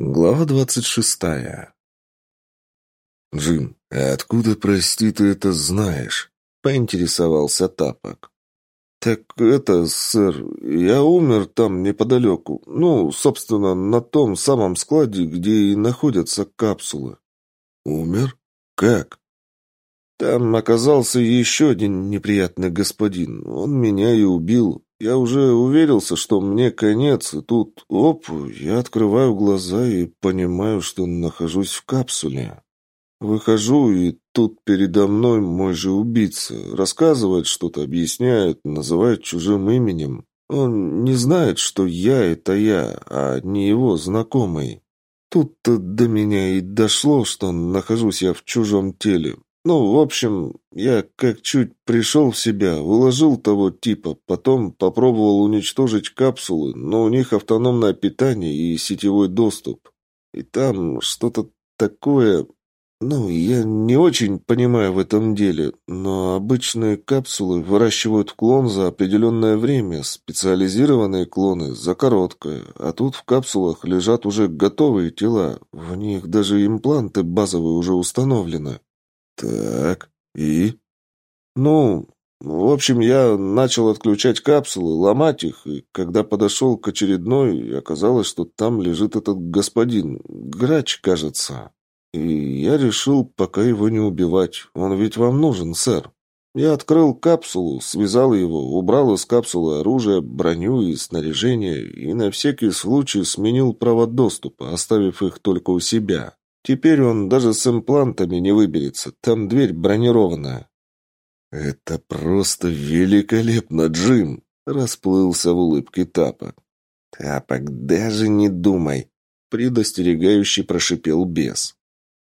Глава двадцать шестая. «Джим, а откуда, прости, ты это знаешь?» — поинтересовался Тапок. «Так это, сэр, я умер там неподалеку. Ну, собственно, на том самом складе, где и находятся капсулы». «Умер? Как?» «Там оказался еще один неприятный господин. Он меня и убил. Я уже уверился, что мне конец, и тут, оп, я открываю глаза и понимаю, что нахожусь в капсуле. Выхожу, и тут передо мной мой же убийца. Рассказывает что-то, объясняет, называет чужим именем. Он не знает, что я — это я, а не его знакомый. Тут-то до меня и дошло, что нахожусь я в чужом теле. Ну, в общем, я как чуть пришел в себя, уложил того типа, потом попробовал уничтожить капсулы, но у них автономное питание и сетевой доступ. И там что-то такое... Ну, я не очень понимаю в этом деле, но обычные капсулы выращивают клон за определенное время, специализированные клоны за короткое, а тут в капсулах лежат уже готовые тела, в них даже импланты базовые уже установлены. «Так, и?» «Ну, в общем, я начал отключать капсулы, ломать их, и когда подошел к очередной, оказалось, что там лежит этот господин, грач, кажется. И я решил пока его не убивать, он ведь вам нужен, сэр. Я открыл капсулу, связал его, убрал из капсулы оружие, броню и снаряжение, и на всякий случай сменил право доступа, оставив их только у себя. Теперь он даже с имплантами не выберется. Там дверь бронированная. «Это просто великолепно, Джим!» — расплылся в улыбке Тапок. «Тапок, даже не думай!» — предостерегающий прошипел бес.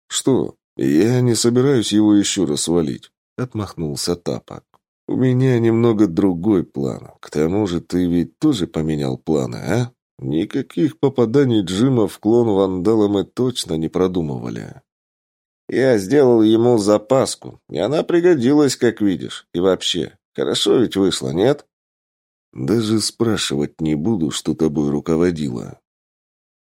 «Что? Я не собираюсь его еще раз валить», — отмахнулся Тапок. «У меня немного другой план. К тому же ты ведь тоже поменял планы, а?» Никаких попаданий Джима в клон вандала мы точно не продумывали. Я сделал ему запаску, и она пригодилась, как видишь. И вообще, хорошо ведь вышло, нет? Даже спрашивать не буду, что тобой руководило.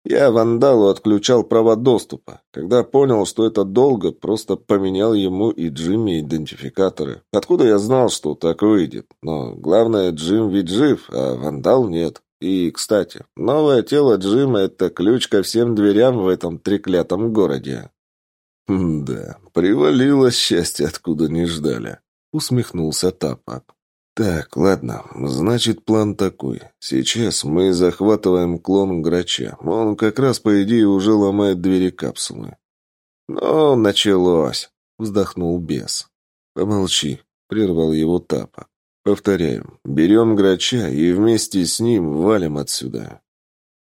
Я вандалу отключал права доступа. Когда понял, что это долго, просто поменял ему и Джимми идентификаторы. Откуда я знал, что так выйдет? Но главное, Джим ведь жив, а вандал нет. И, кстати, новое тело Джима — это ключ ко всем дверям в этом треклятом городе. «Да, привалило счастье, откуда не ждали», — усмехнулся Тапок. «Так, ладно, значит, план такой. Сейчас мы захватываем клон Грача. Он как раз, по идее, уже ломает двери капсулы». «Ну, началось», — вздохнул бес. «Помолчи», — прервал его Тапок. Повторяю, берем грача и вместе с ним валим отсюда.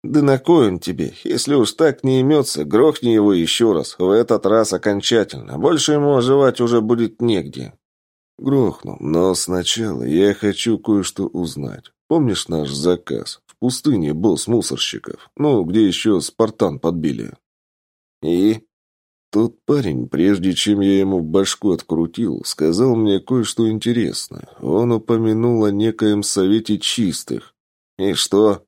Да на кой он тебе? Если уж так не имется, грохни его еще раз, в этот раз окончательно. Больше ему оживать уже будет негде. Грохну, но сначала я хочу кое-что узнать. Помнишь наш заказ? В пустыне босс мусорщиков. Ну, где еще Спартан подбили. И? Тот парень, прежде чем я ему башку открутил, сказал мне кое-что интересное. Он упомянул о некоем совете чистых. И что?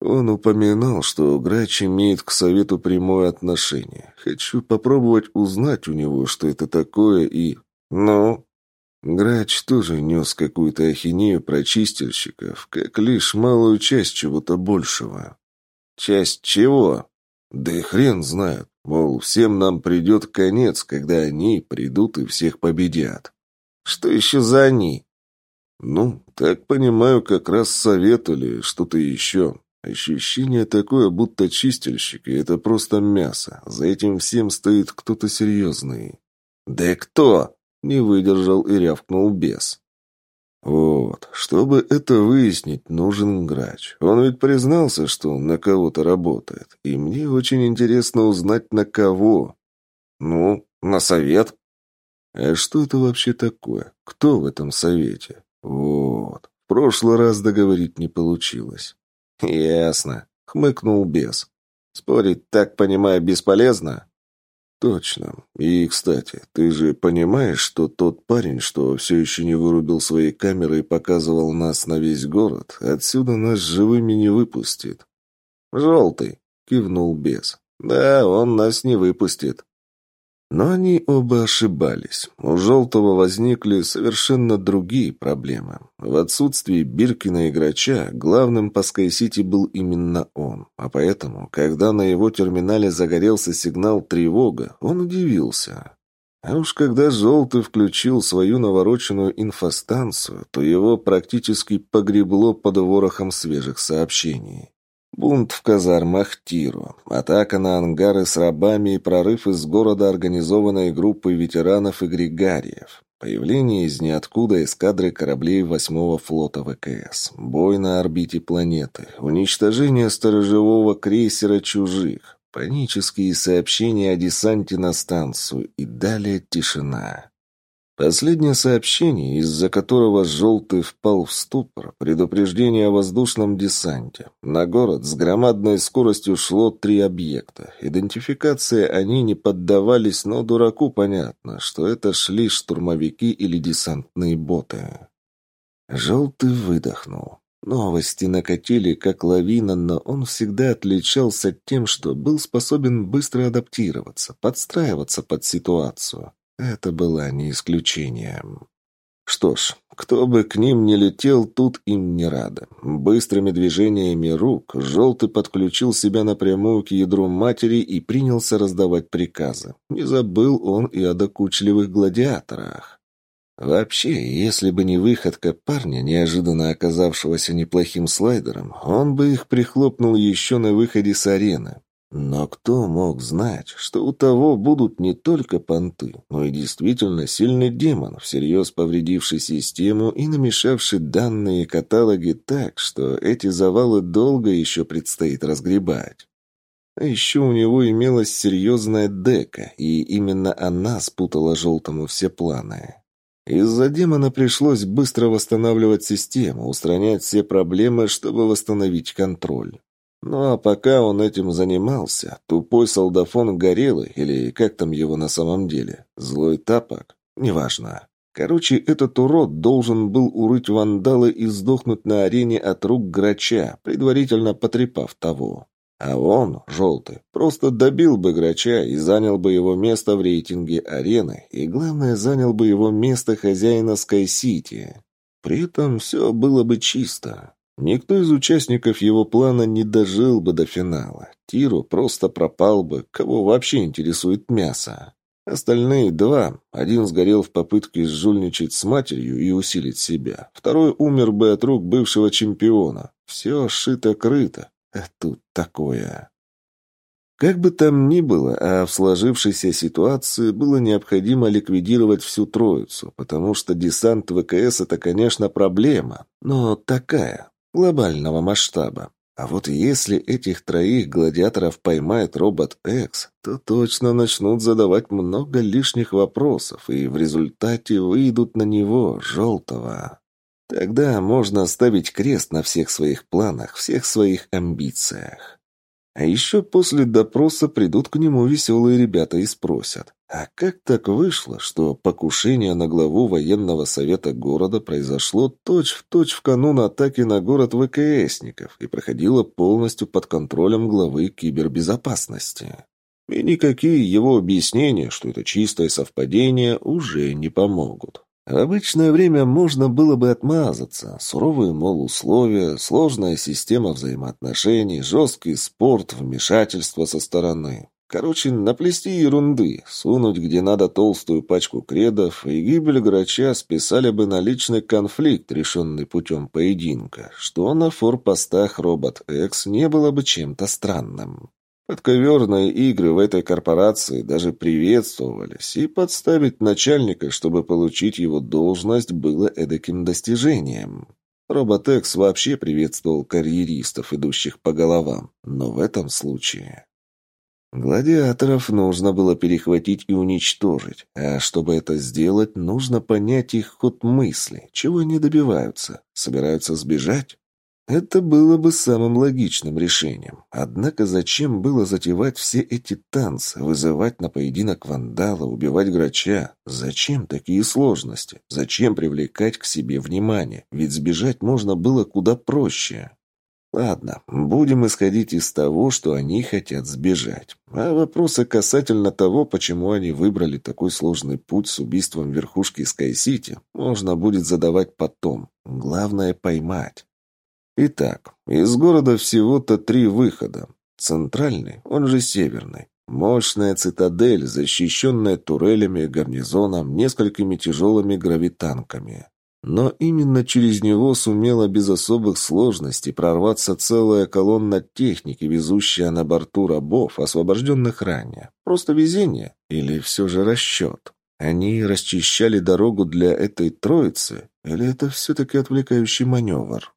Он упоминал, что Грач имеет к совету прямое отношение. Хочу попробовать узнать у него, что это такое, и... Ну? Грач тоже нес какую-то ахинею про чистильщиков, как лишь малую часть чего-то большего. Часть чего? Да и хрен знает. Мол, всем нам придет конец, когда они придут и всех победят. Что еще за они? Ну, так понимаю, как раз совет что-то еще. Ощущение такое, будто чистильщики — это просто мясо. За этим всем стоит кто-то серьезный. «Да кто?» — не выдержал и рявкнул бес. Вот, чтобы это выяснить, нужен грач. Он ведь признался, что на кого-то работает. И мне очень интересно узнать, на кого. Ну, на совет. А что это вообще такое? Кто в этом совете? Вот. В прошлый раз договорить не получилось. Ясно. Хмыкнул бес. Спорить, так понимаю, бесполезно? «Точно. И, кстати, ты же понимаешь, что тот парень, что все еще не вырубил свои камеры и показывал нас на весь город, отсюда нас живыми не выпустит?» «Желтый», — кивнул бес. Да, он нас не выпустит. Но они оба ошибались. У Желтого возникли совершенно другие проблемы. В отсутствии Биркина и Грача главным по Скайсити был именно он. А поэтому, когда на его терминале загорелся сигнал «тревога», он удивился. А уж когда Желтый включил свою навороченную инфостанцию, то его практически погребло под ворохом свежих сообщений. Бунт в казармах Тиру, атака на ангары с рабами и прорыв из города организованной группой ветеранов и грегариев. Появление из ниоткуда эскадры кораблей восьмого флота ВКС. Бой на орбите планеты. Уничтожение сторожевого крейсера «Чужих». Панические сообщения о десанте на станцию. И далее тишина. Последнее сообщение, из-за которого «желтый» впал в ступор, предупреждение о воздушном десанте. На город с громадной скоростью шло три объекта. Идентификации они не поддавались, но дураку понятно, что это шли штурмовики или десантные боты. «Желтый» выдохнул. Новости накатили, как лавина, но он всегда отличался тем, что был способен быстро адаптироваться, подстраиваться под ситуацию. Это было не исключением. Что ж, кто бы к ним не летел, тут им не рады. Быстрыми движениями рук Желтый подключил себя напрямую к ядру матери и принялся раздавать приказы. Не забыл он и о докучливых гладиаторах. Вообще, если бы не выходка парня, неожиданно оказавшегося неплохим слайдером, он бы их прихлопнул еще на выходе с арены. Но кто мог знать, что у того будут не только понты, но и действительно сильный демон, всерьез повредивший систему и намешавший данные каталоги так, что эти завалы долго еще предстоит разгребать. А еще у него имелась серьезная дека, и именно она спутала Желтому все планы. Из-за демона пришлось быстро восстанавливать систему, устранять все проблемы, чтобы восстановить контроль. Ну а пока он этим занимался, тупой солдафон Горелый, или как там его на самом деле, злой тапок, неважно. Короче, этот урод должен был урыть вандала и сдохнуть на арене от рук грача, предварительно потрепав того. А он, желтый, просто добил бы грача и занял бы его место в рейтинге арены, и, главное, занял бы его место хозяина Скай-Сити. При этом все было бы чисто. Никто из участников его плана не дожил бы до финала. Тиру просто пропал бы, кого вообще интересует мясо. Остальные два. Один сгорел в попытке сжульничать с матерью и усилить себя. Второй умер бы от рук бывшего чемпиона. Все шито-крыто. А тут такое. Как бы там ни было, а в сложившейся ситуации было необходимо ликвидировать всю троицу, потому что десант ВКС – это, конечно, проблема, но такая, глобального масштаба. А вот если этих троих гладиаторов поймает робот X, то точно начнут задавать много лишних вопросов и в результате выйдут на него, желтого. Тогда можно ставить крест на всех своих планах, всех своих амбициях. А еще после допроса придут к нему веселые ребята и спросят, а как так вышло, что покушение на главу военного совета города произошло точь-в-точь точь в канун атаки на город ВКСников и проходило полностью под контролем главы кибербезопасности? И никакие его объяснения, что это чистое совпадение, уже не помогут. В обычное время можно было бы отмазаться. Суровые, мол, условия, сложная система взаимоотношений, жесткий спорт, вмешательство со стороны. Короче, наплести ерунды, сунуть где надо толстую пачку кредов, и гибель грача списали бы на личный конфликт, решенный путем поединка, что на форпостах робот X не было бы чем-то странным. Подковерные игры в этой корпорации даже приветствовались, и подставить начальника, чтобы получить его должность, было эдаким достижением. Роботекс вообще приветствовал карьеристов, идущих по головам, но в этом случае... Гладиаторов нужно было перехватить и уничтожить, а чтобы это сделать, нужно понять их ход мысли, чего они добиваются, собираются сбежать? Это было бы самым логичным решением. Однако зачем было затевать все эти танцы, вызывать на поединок вандала, убивать грача? Зачем такие сложности? Зачем привлекать к себе внимание? Ведь сбежать можно было куда проще. Ладно, будем исходить из того, что они хотят сбежать. А вопросы касательно того, почему они выбрали такой сложный путь с убийством верхушки Скай-Сити, можно будет задавать потом. Главное — поймать. Итак, из города всего-то три выхода. Центральный, он же северный. Мощная цитадель, защищенная турелями, гарнизоном, несколькими тяжелыми гравитанками. Но именно через него сумела без особых сложностей прорваться целая колонна техники, везущая на борту рабов, освобожденных ранее. Просто везение или все же расчет? Они расчищали дорогу для этой троицы? Или это все-таки отвлекающий маневр?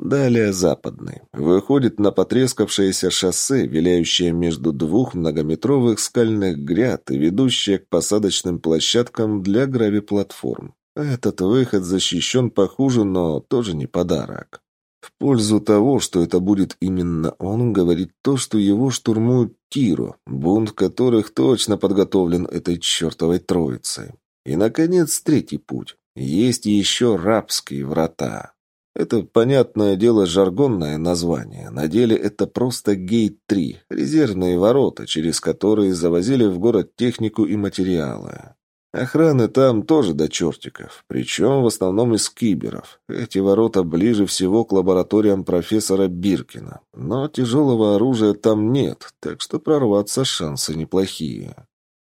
Далее западный. Выходит на потрескавшееся шоссе, виляющее между двух многометровых скальных гряд и ведущее к посадочным площадкам для гравиплатформ. Этот выход защищен похуже, но тоже не подарок. В пользу того, что это будет именно он, говорит то, что его штурмуют Тиру, бунт которых точно подготовлен этой чертовой троицей. И, наконец, третий путь. Есть еще рабские врата. Это, понятное дело, жаргонное название. На деле это просто Гейт-3, резервные ворота, через которые завозили в город технику и материалы. Охраны там тоже до чертиков, причем в основном из киберов. Эти ворота ближе всего к лабораториям профессора Биркина. Но тяжелого оружия там нет, так что прорваться шансы неплохие.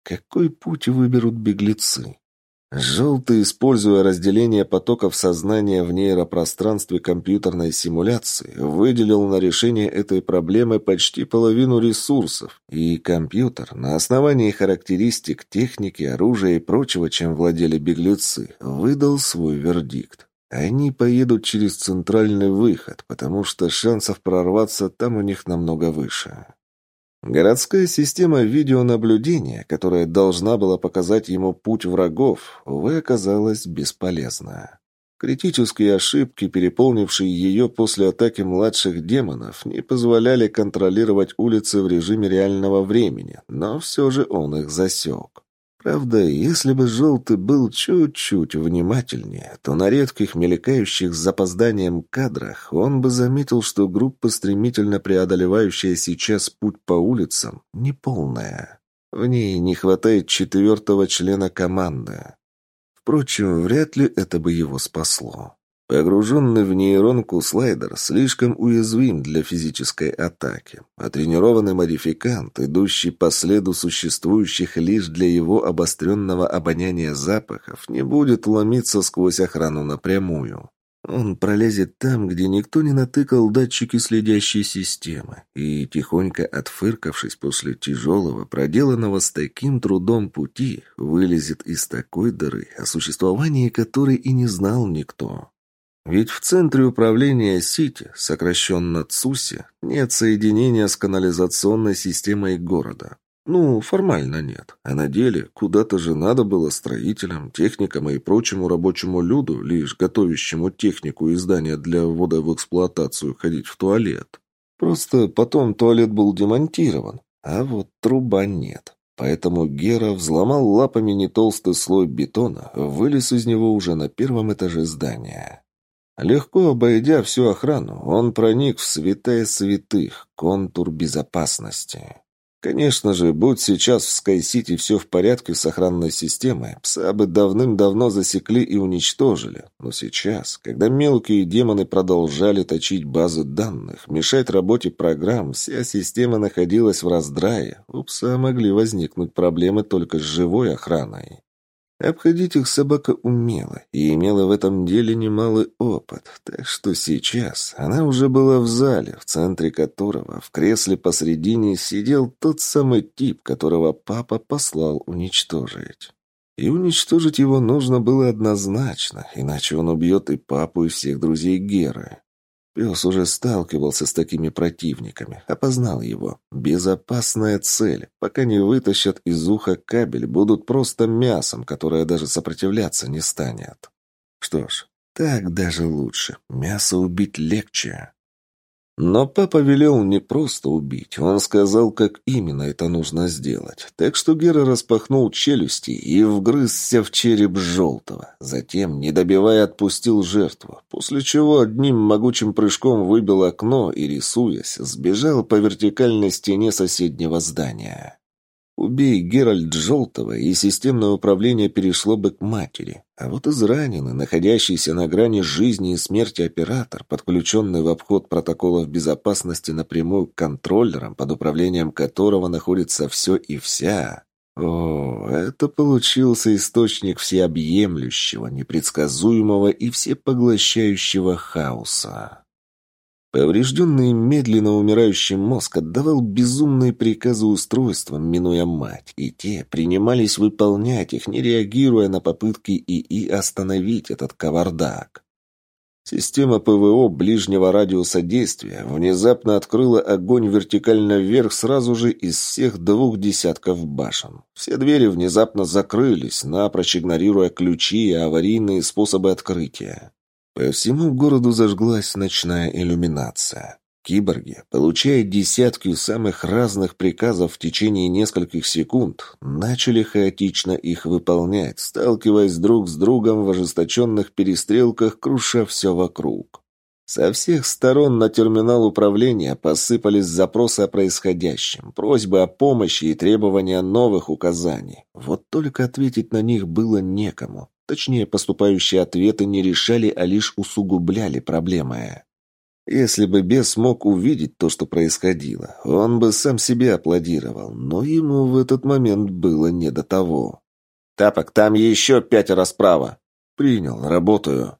Какой путь выберут беглецы? Желтый, используя разделение потоков сознания в нейропространстве компьютерной симуляции, выделил на решение этой проблемы почти половину ресурсов, и компьютер на основании характеристик техники, оружия и прочего, чем владели беглецы, выдал свой вердикт. Они поедут через центральный выход, потому что шансов прорваться там у них намного выше. Городская система видеонаблюдения, которая должна была показать ему путь врагов, увы, оказалась бесполезна. Критические ошибки, переполнившие ее после атаки младших демонов, не позволяли контролировать улицы в режиме реального времени, но все же он их засек. Правда, если бы Желтый был чуть-чуть внимательнее, то на редких мелькающих с запозданием кадрах он бы заметил, что группа, стремительно преодолевающая сейчас путь по улицам, неполная. В ней не хватает четвертого члена команды. Впрочем, вряд ли это бы его спасло. Погруженный в нейронку слайдер слишком уязвим для физической атаки, а тренированный модификант, идущий по следу существующих лишь для его обостренного обоняния запахов, не будет ломиться сквозь охрану напрямую. Он пролезет там, где никто не натыкал датчики следящей системы, и, тихонько отфыркавшись после тяжелого, проделанного с таким трудом пути, вылезет из такой дыры, о существовании которой и не знал никто. Ведь в центре управления Сити, сокращенно ЦУСи, нет соединения с канализационной системой города. Ну, формально нет. А на деле куда-то же надо было строителям, техникам и прочему рабочему люду, лишь готовящему технику и здания для ввода в эксплуатацию, ходить в туалет. Просто потом туалет был демонтирован, а вот труба нет. Поэтому Гера взломал лапами не толстый слой бетона, вылез из него уже на первом этаже здания. Легко обойдя всю охрану, он проник в святая святых, контур безопасности. Конечно же, будь сейчас в Скай-Сити все в порядке с охранной системой, пса бы давным-давно засекли и уничтожили. Но сейчас, когда мелкие демоны продолжали точить базы данных, мешать работе программ, вся система находилась в раздрае, у пса могли возникнуть проблемы только с живой охраной. Обходить их собака умела и имела в этом деле немалый опыт, так что сейчас она уже была в зале, в центре которого, в кресле посредине, сидел тот самый тип, которого папа послал уничтожить. И уничтожить его нужно было однозначно, иначе он убьет и папу, и всех друзей Геры. Пес уже сталкивался с такими противниками, опознал его. Безопасная цель. Пока не вытащат из уха кабель, будут просто мясом, которое даже сопротивляться не станет. Что ж, так даже лучше. Мясо убить легче. Но папа велел не просто убить, он сказал, как именно это нужно сделать. Так что Гера распахнул челюсти и вгрызся в череп желтого. Затем, не добивая, отпустил жертву, после чего одним могучим прыжком выбил окно и, рисуясь, сбежал по вертикальной стене соседнего здания. Убей Геральт Желтого, и системное управление перешло бы к матери. А вот израненный, находящийся на грани жизни и смерти оператор, подключенный в обход протоколов безопасности напрямую к контроллерам, под управлением которого находится все и вся. О, это получился источник всеобъемлющего, непредсказуемого и всепоглощающего хаоса. Поврежденный медленно умирающий мозг отдавал безумные приказы устройствам, минуя мать, и те принимались выполнять их, не реагируя на попытки ИИ остановить этот кавардак. Система ПВО ближнего радиуса действия внезапно открыла огонь вертикально вверх сразу же из всех двух десятков башен. Все двери внезапно закрылись, напрочь игнорируя ключи и аварийные способы открытия. По всему городу зажглась ночная иллюминация. Киборги, получая десятки самых разных приказов в течение нескольких секунд, начали хаотично их выполнять, сталкиваясь друг с другом в ожесточенных перестрелках, круша все вокруг. Со всех сторон на терминал управления посыпались запросы о происходящем, просьбы о помощи и требования новых указаний. Вот только ответить на них было некому. Точнее, поступающие ответы не решали, а лишь усугубляли проблемы. Если бы бес смог увидеть то, что происходило, он бы сам себе аплодировал, но ему в этот момент было не до того. «Тапок, там еще пятеро справа!» «Принял, работаю».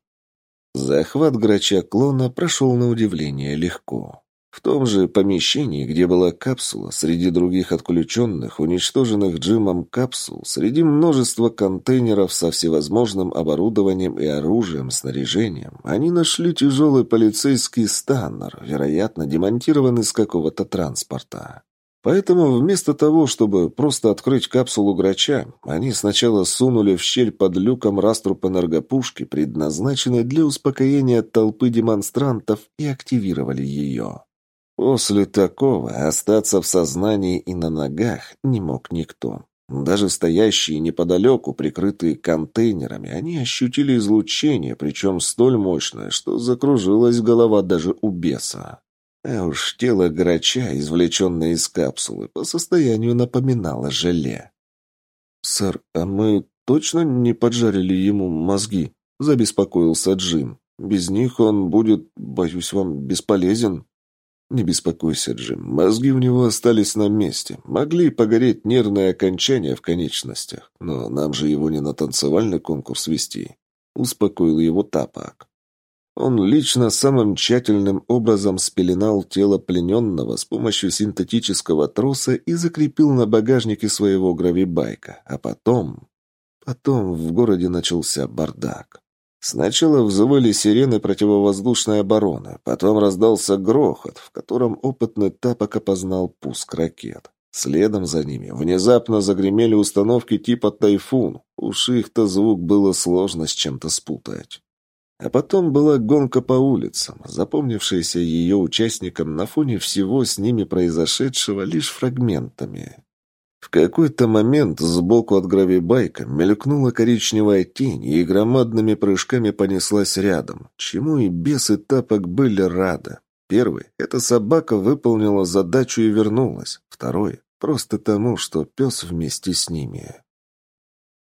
Захват грача клона прошел на удивление легко. В том же помещении, где была капсула, среди других отключенных, уничтоженных Джимом капсул, среди множества контейнеров со всевозможным оборудованием и оружием, снаряжением, они нашли тяжелый полицейский станнер, вероятно, демонтированный с какого-то транспорта. Поэтому вместо того, чтобы просто открыть капсулу грача, они сначала сунули в щель под люком раструб энергопушки, предназначенной для успокоения толпы демонстрантов, и активировали ее. После такого остаться в сознании и на ногах не мог никто. Даже стоящие неподалеку, прикрытые контейнерами, они ощутили излучение, причем столь мощное, что закружилась голова даже у беса. А уж тело грача, извлеченное из капсулы, по состоянию напоминало желе. «Сэр, а мы точно не поджарили ему мозги?» – забеспокоился Джим. «Без них он будет, боюсь вам, бесполезен». «Не беспокойся, Джим. Мозги у него остались на месте. Могли погореть нервные окончания в конечностях. Но нам же его не на танцевальный конкурс вести». Успокоил его Тапак. Он лично самым тщательным образом спеленал тело плененного с помощью синтетического троса и закрепил на багажнике своего гравибайка. А потом... Потом в городе начался бардак. Сначала взвыли сирены противовоздушной обороны, потом раздался грохот, в котором опытный тапок опознал пуск ракет. Следом за ними внезапно загремели установки типа «Тайфун». Уж их-то звук было сложно с чем-то спутать. А потом была гонка по улицам, запомнившаяся ее участникам на фоне всего с ними произошедшего лишь фрагментами. В какой-то момент сбоку от гравибайка мелькнула коричневая тень и громадными прыжками понеслась рядом, чему и бес и тапок были рады. Первый — эта собака выполнила задачу и вернулась. Второй — просто тому, что пес вместе с ними.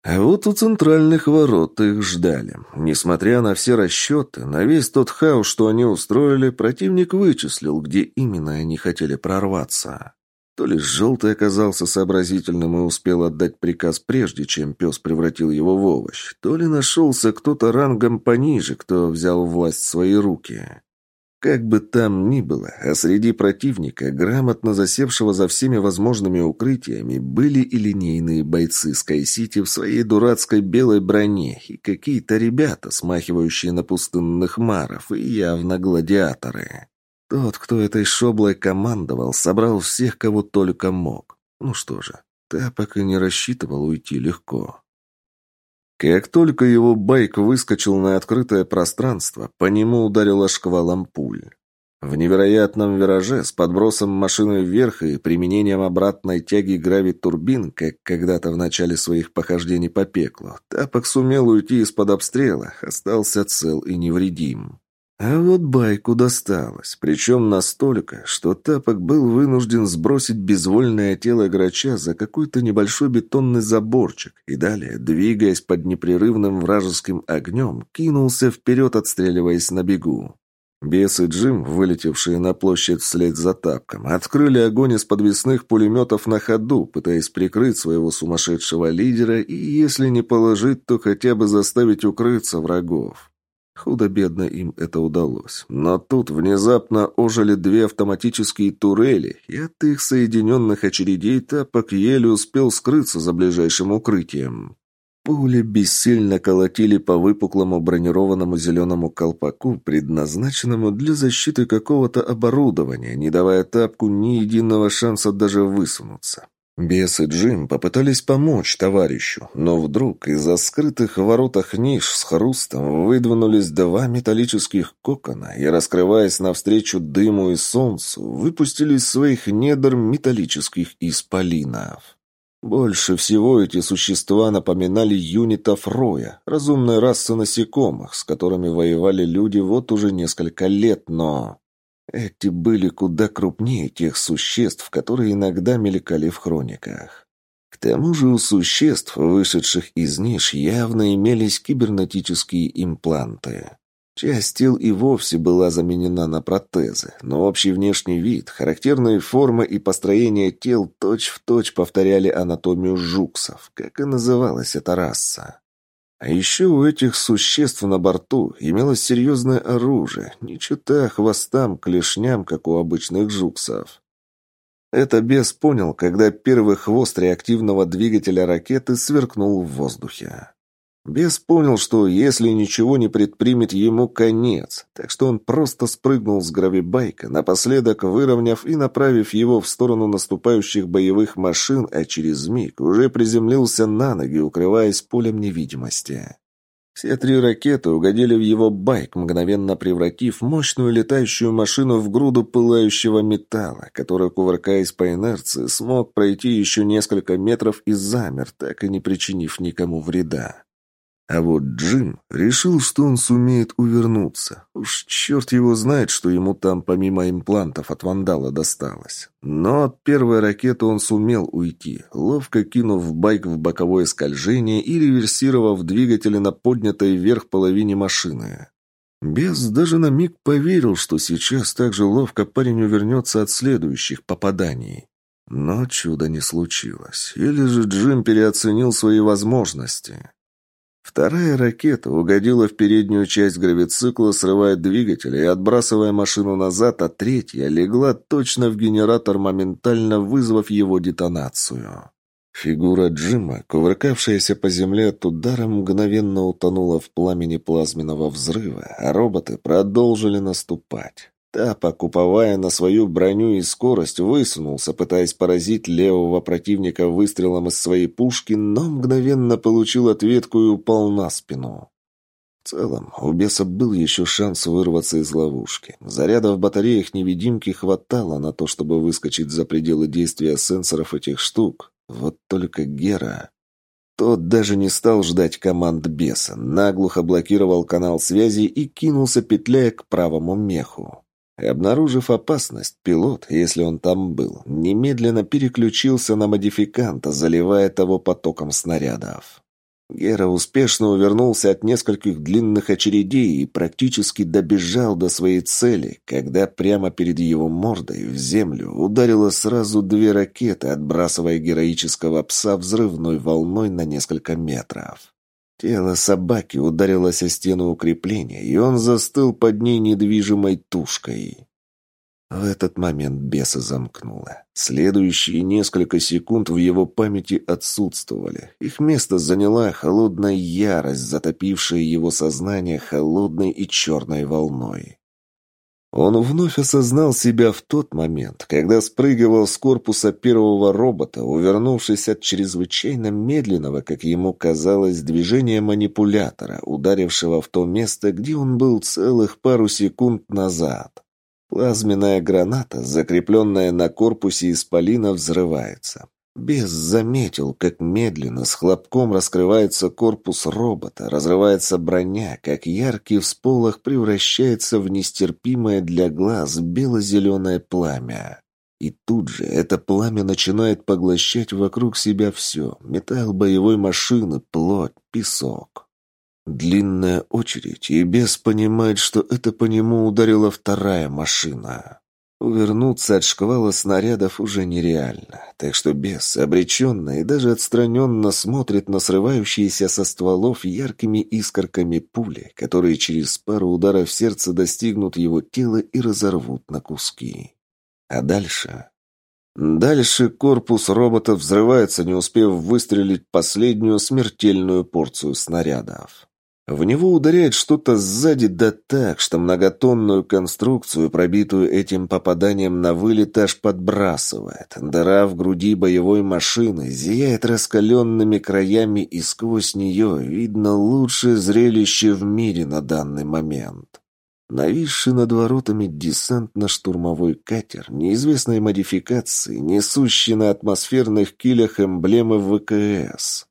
А вот у центральных ворот их ждали. Несмотря на все расчеты, на весь тот хаос, что они устроили, противник вычислил, где именно они хотели прорваться. То ли желтый оказался сообразительным и успел отдать приказ прежде, чем пес превратил его в овощ, то ли нашелся кто-то рангом пониже, кто взял власть в свои руки. Как бы там ни было, а среди противника, грамотно засевшего за всеми возможными укрытиями, были и линейные бойцы Скай-Сити в своей дурацкой белой броне, и какие-то ребята, смахивающие на пустынных маров, и явно гладиаторы. Тот, кто этой шоблой командовал, собрал всех, кого только мог. Ну что же, Тапок и не рассчитывал уйти легко. Как только его байк выскочил на открытое пространство, по нему ударила шквалом пуль. В невероятном вираже с подбросом машины вверх и применением обратной тяги гравитурбин, как когда-то в начале своих похождений по пеклу, Тапок сумел уйти из-под обстрела, остался цел и невредим. А вот байку досталось, причем настолько, что Тапок был вынужден сбросить безвольное тело грача за какой-то небольшой бетонный заборчик и далее, двигаясь под непрерывным вражеским огнем, кинулся вперед, отстреливаясь на бегу. Бес и Джим, вылетевшие на площадь вслед за тапком, открыли огонь из подвесных пулеметов на ходу, пытаясь прикрыть своего сумасшедшего лидера и, если не положить, то хотя бы заставить укрыться врагов. Худо-бедно им это удалось. Но тут внезапно ожили две автоматические турели, и от их соединенных очередей тапок еле успел скрыться за ближайшим укрытием. Пули бессильно колотили по выпуклому бронированному зеленому колпаку, предназначенному для защиты какого-то оборудования, не давая тапку ни единого шанса даже высунуться. Бес и Джим попытались помочь товарищу, но вдруг из-за скрытых в воротах ниш с хрустом выдвинулись два металлических кокона и, раскрываясь навстречу дыму и солнцу, выпустили из своих недр металлических исполинов. Больше всего эти существа напоминали юнитов Роя, разумной расы насекомых, с которыми воевали люди вот уже несколько лет, но... Эти были куда крупнее тех существ, которые иногда мелькали в хрониках. К тому же у существ, вышедших из ниш, явно имелись кибернетические импланты. Часть тел и вовсе была заменена на протезы, но общий внешний вид, характерные формы и построение тел точь-в-точь точь повторяли анатомию жуксов, как и называлась эта раса. А еще у этих существ на борту имелось серьезное оружие, не чита хвостам, клешням, как у обычных жуксов. Это бес понял, когда первый хвост реактивного двигателя ракеты сверкнул в воздухе. Бес понял, что если ничего не предпримет, ему конец, так что он просто спрыгнул с гравибайка, напоследок выровняв и направив его в сторону наступающих боевых машин, а через миг уже приземлился на ноги, укрываясь полем невидимости. Все три ракеты угодили в его байк, мгновенно превратив мощную летающую машину в груду пылающего металла, который, кувыркаясь по инерции, смог пройти еще несколько метров и замер, так и не причинив никому вреда. А вот Джим решил, что он сумеет увернуться. Уж черт его знает, что ему там помимо имплантов от вандала досталось. Но от первой ракеты он сумел уйти, ловко кинув байк в боковое скольжение и реверсировав двигатели на поднятой вверх половине машины. Без даже на миг поверил, что сейчас так же ловко парень увернется от следующих попаданий. Но чуда не случилось. Или же Джим переоценил свои возможности. Вторая ракета угодила в переднюю часть гравицикла, срывая двигатель и отбрасывая машину назад, а третья легла точно в генератор, моментально вызвав его детонацию. Фигура Джима, кувыркавшаяся по земле от удара, мгновенно утонула в пламени плазменного взрыва, а роботы продолжили наступать. Тапок, уповая на свою броню и скорость, высунулся, пытаясь поразить левого противника выстрелом из своей пушки, но мгновенно получил ответку и упал на спину. В целом, у беса был еще шанс вырваться из ловушки. Заряда в батареях невидимки хватало на то, чтобы выскочить за пределы действия сенсоров этих штук. Вот только Гера... Тот даже не стал ждать команд беса, наглухо блокировал канал связи и кинулся, петляя к правому меху. Обнаружив опасность, пилот, если он там был, немедленно переключился на модификанта, заливая того потоком снарядов. Гера успешно увернулся от нескольких длинных очередей и практически добежал до своей цели, когда прямо перед его мордой в землю ударило сразу две ракеты, отбрасывая героического пса взрывной волной на несколько метров. Тело собаки ударилось о стену укрепления, и он застыл под ней недвижимой тушкой. В этот момент беса замкнуло. Следующие несколько секунд в его памяти отсутствовали. Их место заняла холодная ярость, затопившая его сознание холодной и черной волной. Он вновь осознал себя в тот момент, когда спрыгивал с корпуса первого робота, увернувшись от чрезвычайно медленного, как ему казалось, движения манипулятора, ударившего в то место, где он был целых пару секунд назад. Плазменная граната, закрепленная на корпусе исполина, взрывается. Бес заметил, как медленно с хлопком раскрывается корпус робота, разрывается броня, как яркий всполох превращается в нестерпимое для глаз бело-зеленое пламя. И тут же это пламя начинает поглощать вокруг себя все – металл боевой машины, плоть, песок. Длинная очередь, и бес понимает, что это по нему ударила вторая машина. Увернуться от шквала снарядов уже нереально, так что бес обреченно и даже отстраненно смотрит на срывающиеся со стволов яркими искорками пули, которые через пару ударов сердца достигнут его тела и разорвут на куски. А дальше... Дальше корпус робота взрывается, не успев выстрелить последнюю смертельную порцию снарядов. В него ударяет что-то сзади да так, что многотонную конструкцию, пробитую этим попаданием на вылет, аж подбрасывает. Дыра в груди боевой машины зияет раскаленными краями, и сквозь нее видно лучшее зрелище в мире на данный момент. Нависший над воротами десантно-штурмовой катер неизвестной модификации, несущий на атмосферных килях эмблемы ВКС.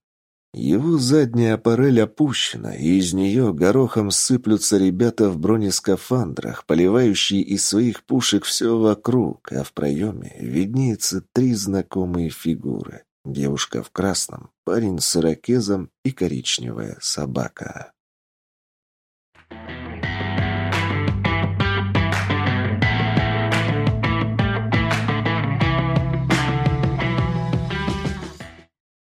Его задняя аппарель опущена, и из нее горохом сыплются ребята в бронескафандрах, поливающие из своих пушек все вокруг, а в проеме виднеются три знакомые фигуры. Девушка в красном, парень с ирокезом и коричневая собака.